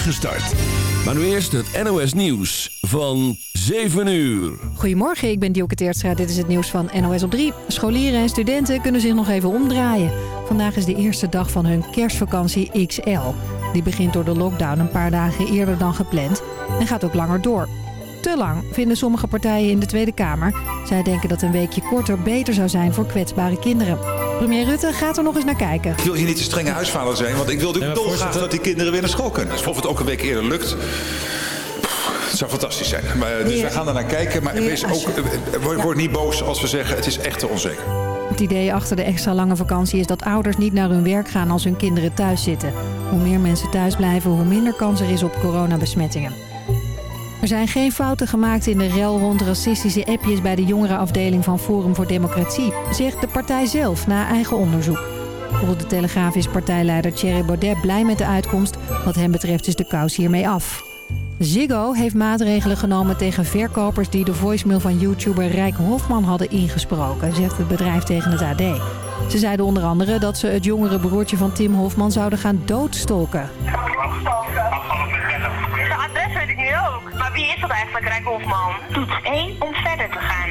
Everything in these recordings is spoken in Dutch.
spoedige start. Maar nu eerst het NOS Nieuws van 7 uur. Goedemorgen, ik ben Dielke Teertstra. Dit is het nieuws van NOS op 3. Scholieren en studenten kunnen zich nog even omdraaien. Vandaag is de eerste dag van hun kerstvakantie XL. Die begint door de lockdown een paar dagen eerder dan gepland en gaat ook langer door. Te lang, vinden sommige partijen in de Tweede Kamer. Zij denken dat een weekje korter beter zou zijn voor kwetsbare kinderen. Premier Rutte gaat er nog eens naar kijken. Ik wil hier niet de strenge huisvader zijn, want ik wil natuurlijk dolgraag dat die kinderen weer naar school kunnen. Dus of het ook een week eerder lukt, het zou fantastisch zijn. Maar, dus Ja. we gaan er naar kijken, maar Ja, wees ook, eh, word, word niet boos als we zeggen het is echt te onzeker. Het idee achter de extra lange vakantie is dat ouders niet naar hun werk gaan als hun kinderen thuis zitten. Hoe meer mensen thuis blijven, hoe minder kans er is op coronabesmettingen. Er zijn geen fouten gemaakt in de rel rond racistische appjes bij de jongerenafdeling van Forum voor Democratie, zegt de partij zelf na eigen onderzoek. Volgens de Telegraaf is partijleider Thierry Baudet blij met de uitkomst. Wat hem betreft is de kous hiermee af. Ziggo heeft maatregelen genomen tegen verkopers die de voicemail van YouTuber Rijk Hofman hadden ingesproken, zegt het bedrijf tegen het AD. Ze zeiden onder andere dat ze het jongere broertje van Tim Hofman zouden gaan doodstolken. Wie is dat eigenlijk, Rijk Hofman? Toets 1 om verder te gaan.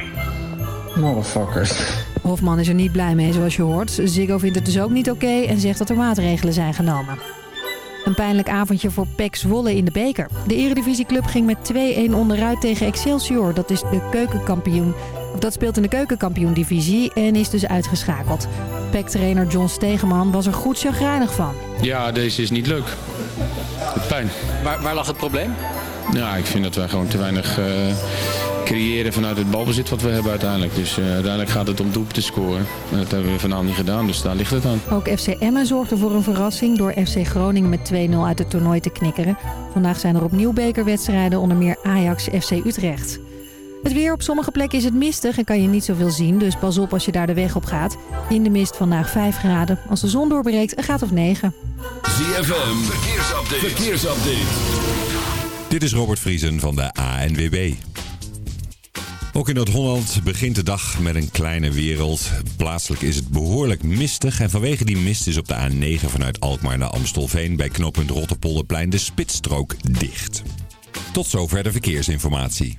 Motherfuckers. Hofman is er niet blij mee, zoals je hoort. Ziggo vindt het dus ook niet oké en zegt dat er maatregelen zijn genomen. Een pijnlijk avondje voor PEC Zwolle in de beker. De eredivisieclub ging met 2-1 onderuit tegen Excelsior. Dat, is de keukenkampioen, dat speelt in de keukenkampioen-divisie en is dus uitgeschakeld. PEC-trainer John Stegeman was er goed chagrijnig van. Ja, deze is niet leuk. Pijn. Waar, waar lag het probleem? Ja, ik vind dat wij gewoon te weinig eh, creëren vanuit het balbezit wat we hebben uiteindelijk. Dus eh, uiteindelijk gaat het om doep te scoren. En dat hebben we vanavond niet gedaan, dus daar ligt het aan. Ook FC Emmen zorgde voor een verrassing door FC Groningen met 2-0 uit het toernooi te knikkeren. Vandaag zijn er opnieuw bekerwedstrijden onder meer Ajax FC Utrecht. Het weer op sommige plekken is het mistig en kan je niet zoveel zien, dus pas op als je daar de weg op gaat. In de mist vandaag 5 graden. Als de zon doorbreekt, een graad of 9. ZFM, verkeersupdate. verkeersupdate. Dit is Robert Vriesen van de ANWB. Ook in Noord-Holland begint de dag met een kleine wereld. Plaatselijk is het behoorlijk mistig en vanwege die mist is op de A9 vanuit Alkmaar naar Amstelveen bij knooppunt Rotterpolderplein de spitsstrook dicht. Tot zover de verkeersinformatie.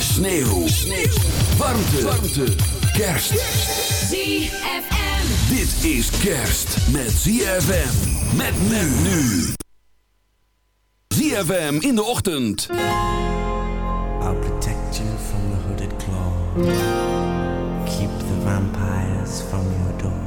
Sneeuw. Sneeuw. Warmte. Warmte. Kerst. ZFM. Dit is kerst met ZFM. Met men nu. ZFM in de ochtend. I'll protect you from the hooded claw. Keep the vampires from your door.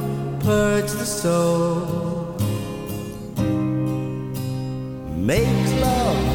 purge the soul. Make love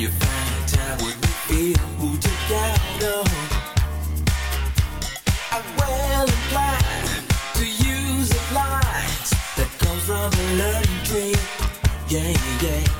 you find time when you feel who you got on. I'm well inclined to use the light that comes from the learning tree. Yeah, yeah.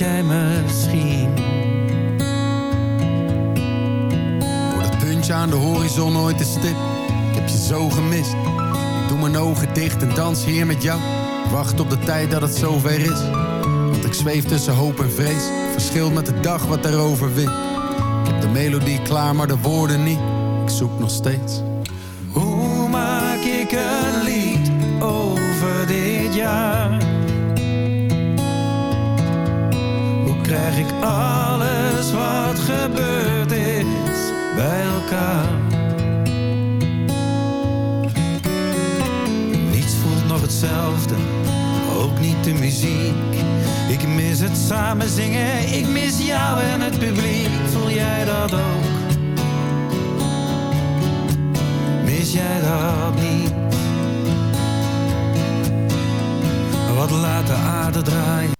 Jij misschien? Wordt het puntje aan de horizon ooit te stip? Ik heb je zo gemist. Ik doe mijn ogen dicht en dans hier met jou. Ik Wacht op de tijd dat het zover is. Want ik zweef tussen hoop en vrees. Verschilt met de dag wat erover wint. Ik heb de melodie klaar, maar de woorden niet. Ik zoek nog steeds. Hoe maak ik een lied over dit jaar? Krijg ik alles wat gebeurd is bij elkaar? Niets voelt nog hetzelfde, ook niet de muziek. Ik mis het samen zingen, ik mis jou en het publiek. Voel jij dat ook? Mis jij dat niet? Wat laat de aarde draaien?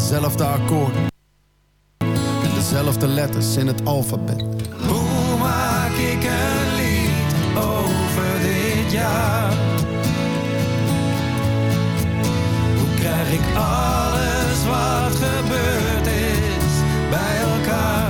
dezelfde akkoorden en dezelfde letters in het alfabet. Hoe maak ik een lied over dit jaar? Hoe krijg ik alles wat gebeurd is bij elkaar?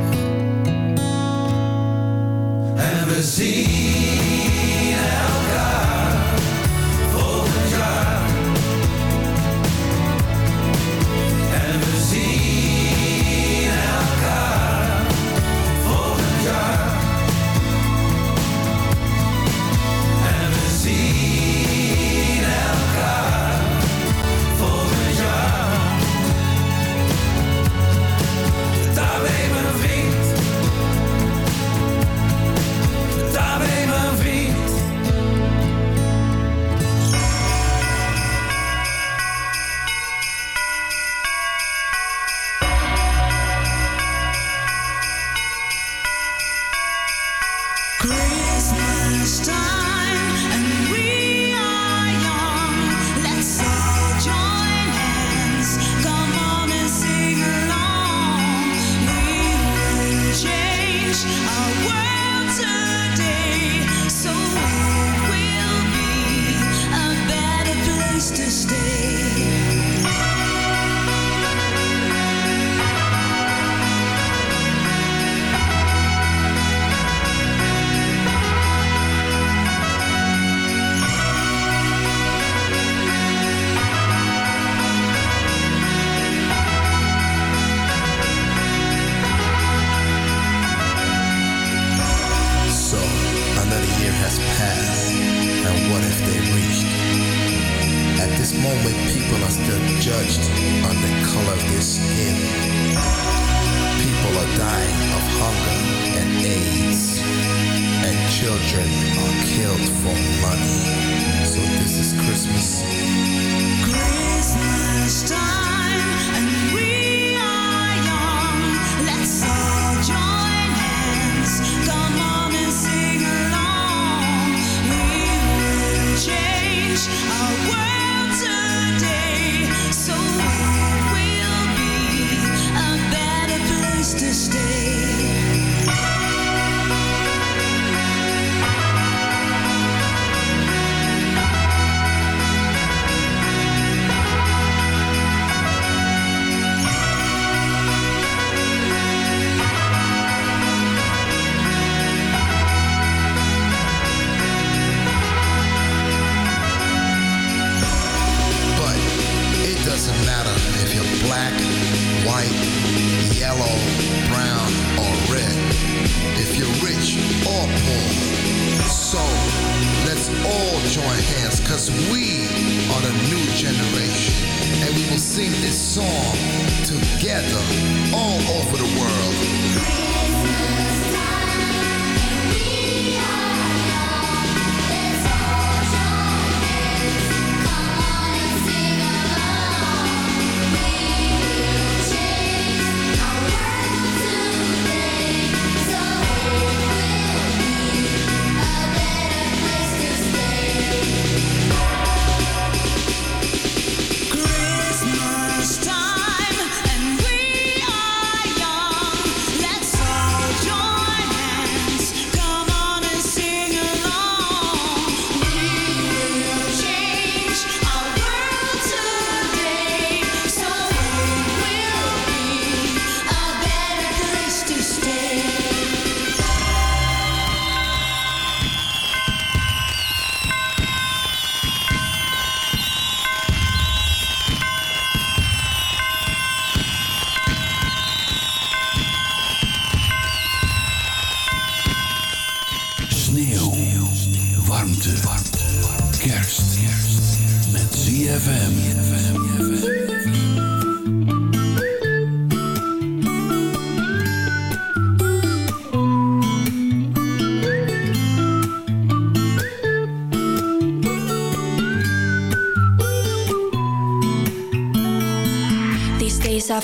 magazine.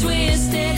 twisted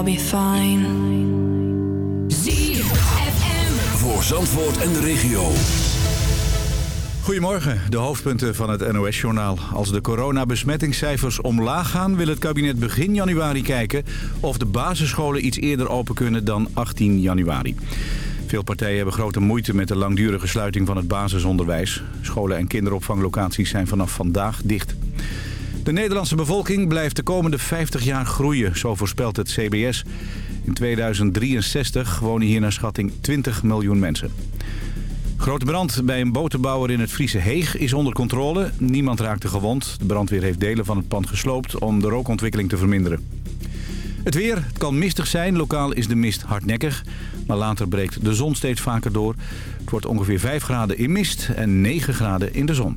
I'll be fine. Voor Zandvoort en de regio. Goedemorgen, de hoofdpunten van het NOS-journaal. Als de coronabesmettingscijfers omlaag gaan... wil het kabinet begin januari kijken... of de basisscholen iets eerder open kunnen dan 18 januari. Veel partijen hebben grote moeite met de langdurige sluiting van het basisonderwijs. Scholen en kinderopvanglocaties zijn vanaf vandaag dicht. De Nederlandse bevolking blijft de komende 50 jaar groeien, zo voorspelt het CBS. In 2063 wonen hier naar schatting 20 miljoen mensen. Grote brand bij een botenbouwer in het Friese Heeg is onder controle. Niemand raakte gewond. De brandweer heeft delen van het pand gesloopt om de rookontwikkeling te verminderen. Het weer, het kan mistig zijn. Lokaal is de mist hardnekkig. Maar later breekt de zon steeds vaker door. Het wordt ongeveer 5 graden in mist en 9 graden in de zon.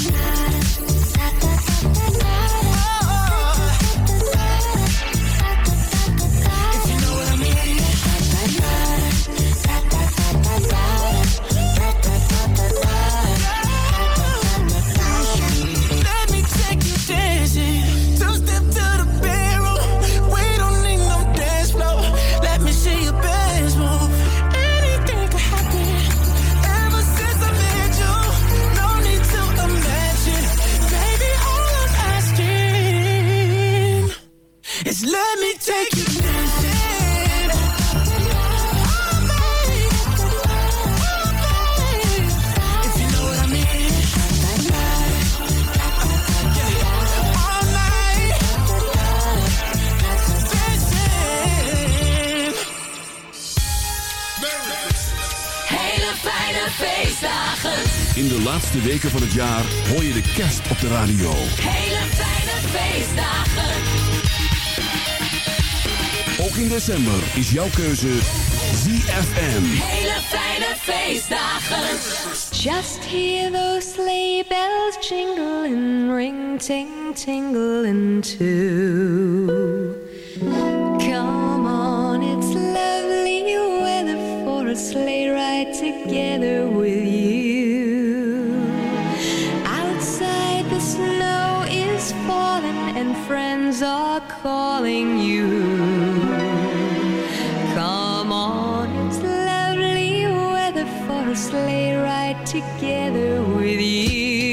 laatste weken van het jaar hoor je de kerst op de radio. Hele fijne feestdagen. Ook in december is jouw keuze ZFM. Hele fijne feestdagen. Just hear those sleigh bells jingling, ring ting tingling too. Come on, it's lovely weather for a sleigh ride together calling you. Come on, it's lovely weather for a sleigh ride together with you.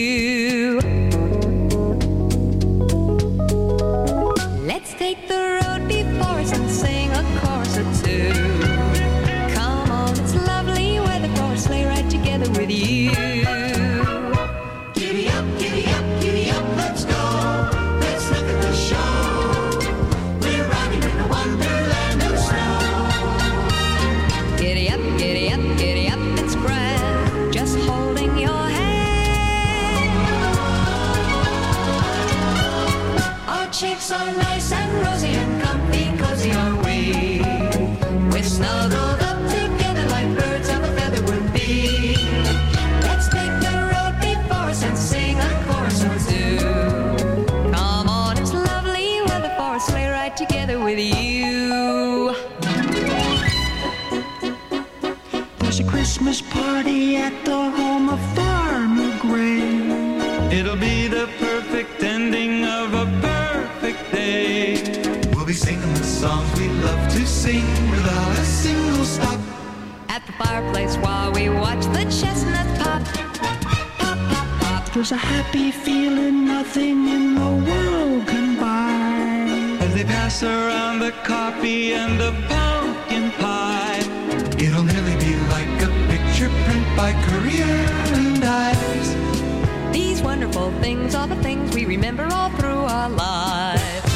There's a happy feeling nothing in the world can buy. As they pass around the coffee and the pumpkin pie, it'll nearly be like a picture print by Korea and eyes. These wonderful things are the things we remember all through our lives.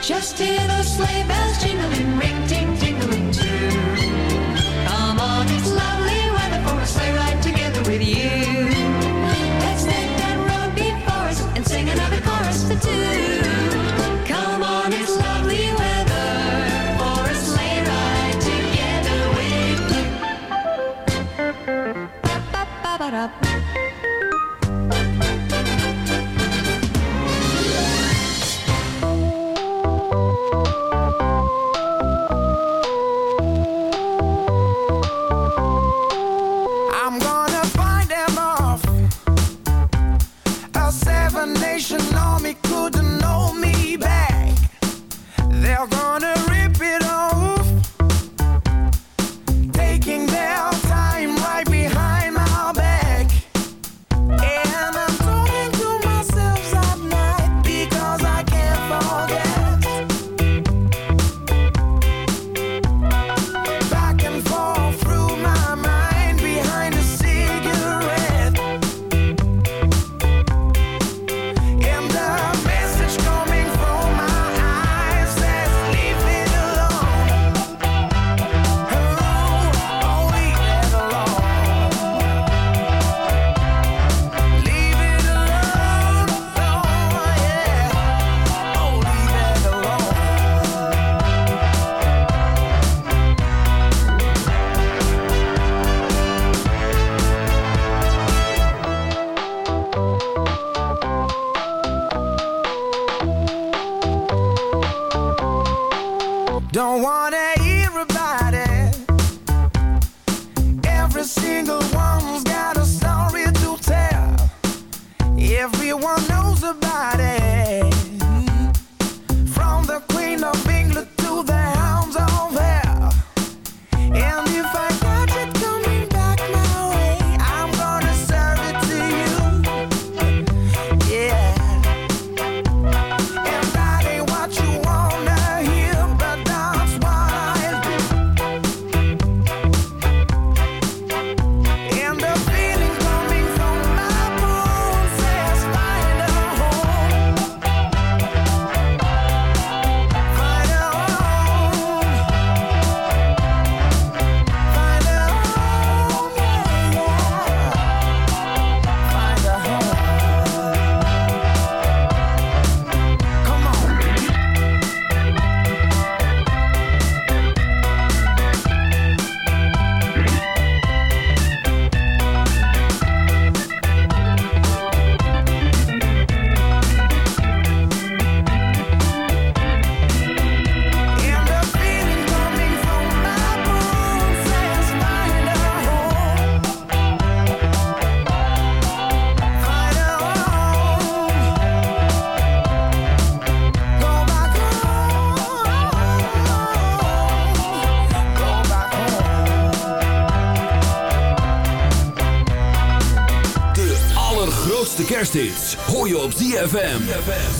Just hear those sleigh bells jingling, ring, ting, tingling. let's sing another ZFM.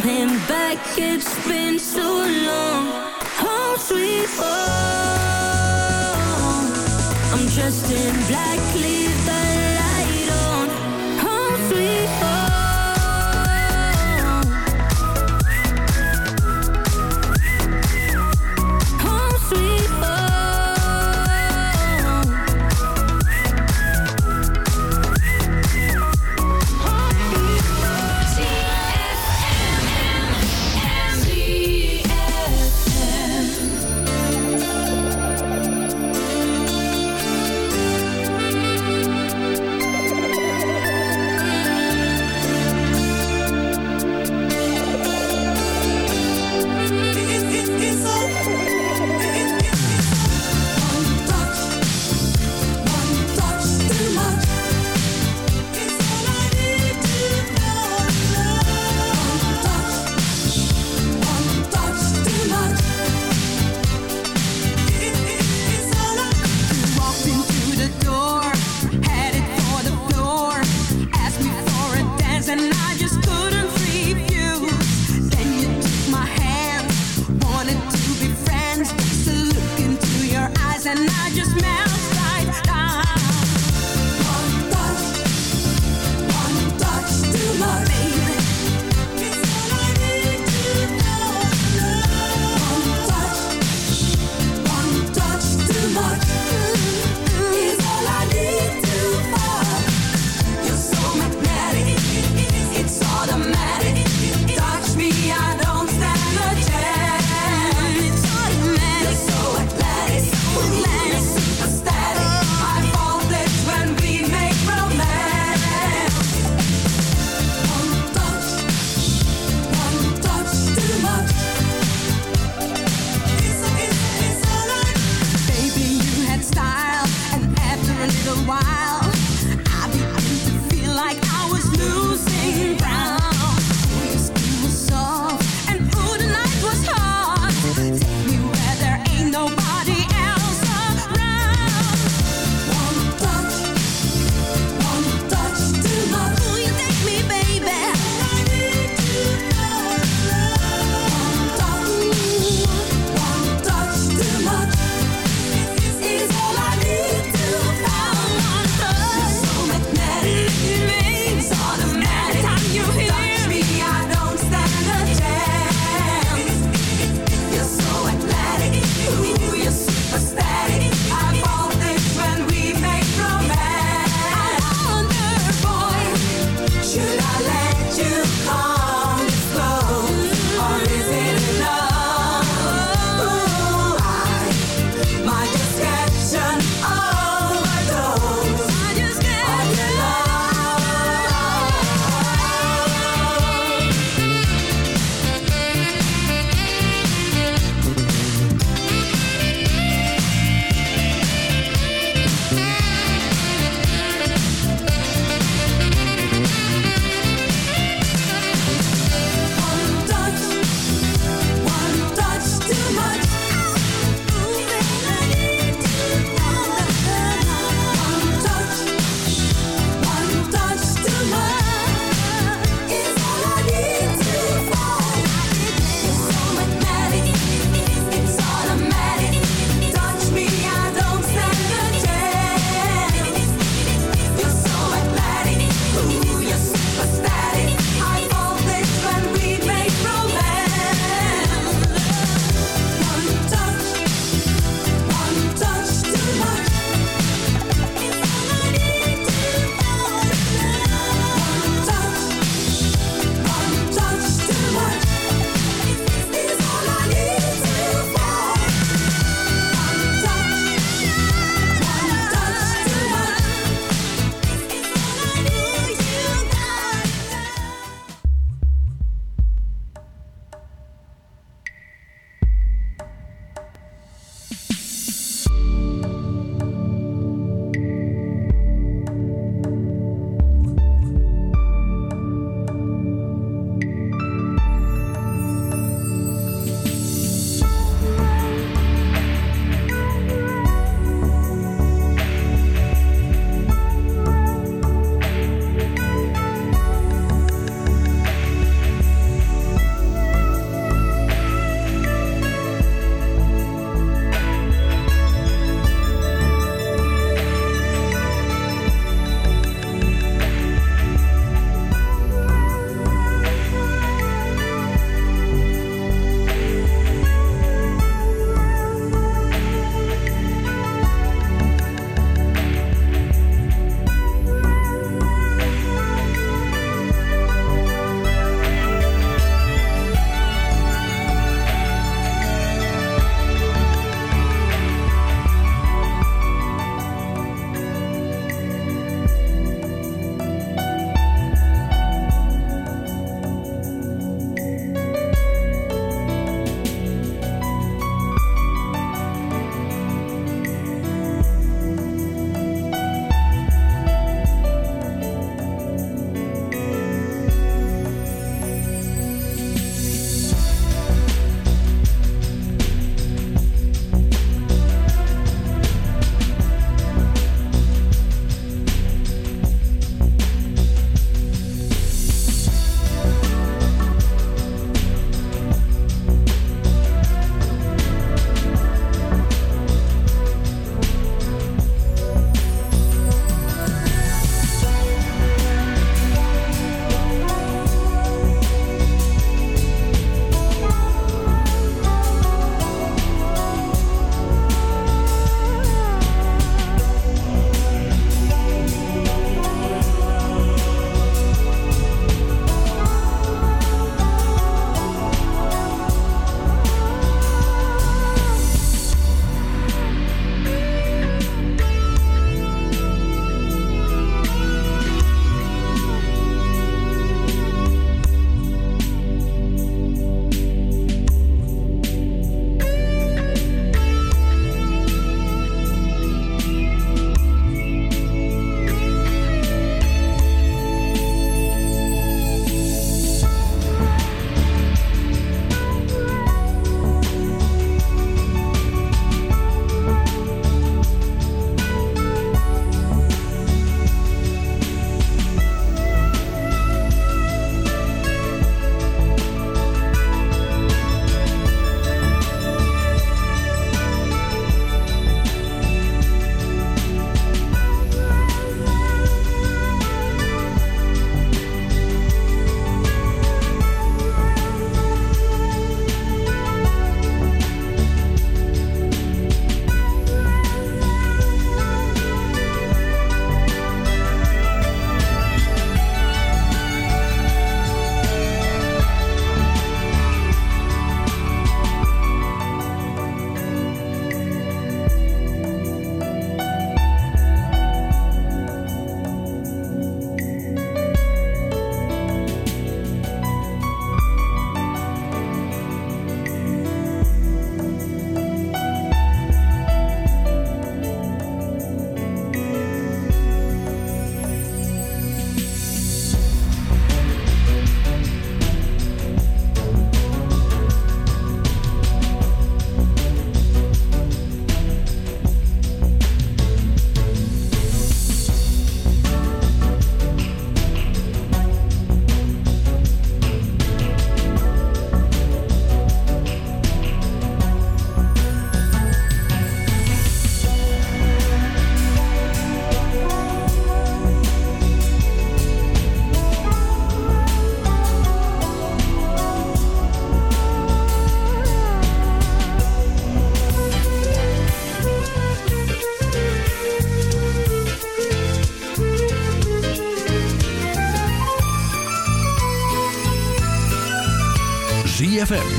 coming back. It's been so long. Home sweet home. I'm dressed in black.